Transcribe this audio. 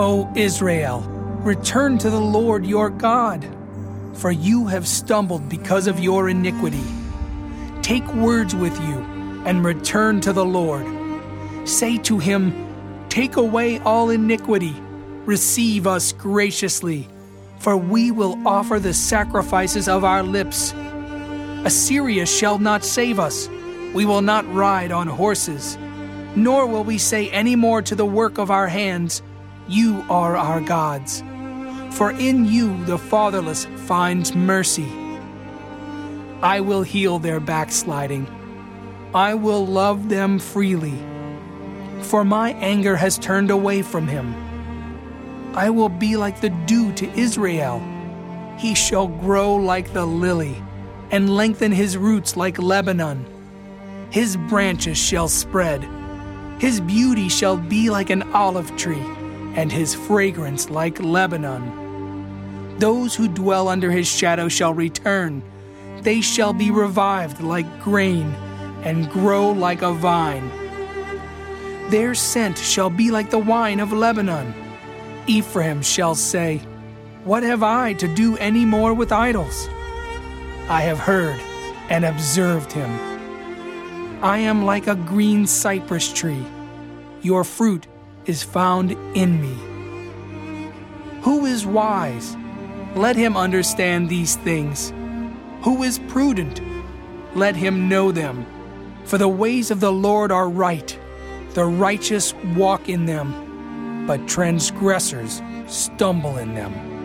O Israel, return to the Lord your God, for you have stumbled because of your iniquity. Take words with you and return to the Lord. Say to him, Take away all iniquity, receive us graciously, for we will offer the sacrifices of our lips. Assyria shall not save us. We will not ride on horses, nor will we say any more to the work of our hands, You are our gods. For in you the fatherless finds mercy. I will heal their backsliding. I will love them freely. For my anger has turned away from him. I will be like the dew to Israel. He shall grow like the lily, and lengthen his roots like Lebanon. His branches shall spread. His beauty shall be like an olive tree, and his fragrance like Lebanon. Those who dwell under his shadow shall return. They shall be revived like grain, and grow like a vine. Their scent shall be like the wine of Lebanon. Ephraim shall say, What have I to do any more with idols? I have heard and observed him. I am like a green cypress tree. Your fruit is found in me. Who is wise? Let him understand these things. Who is prudent? Let him know them. For the ways of the Lord are right, the righteous walk in them, but transgressors stumble in them.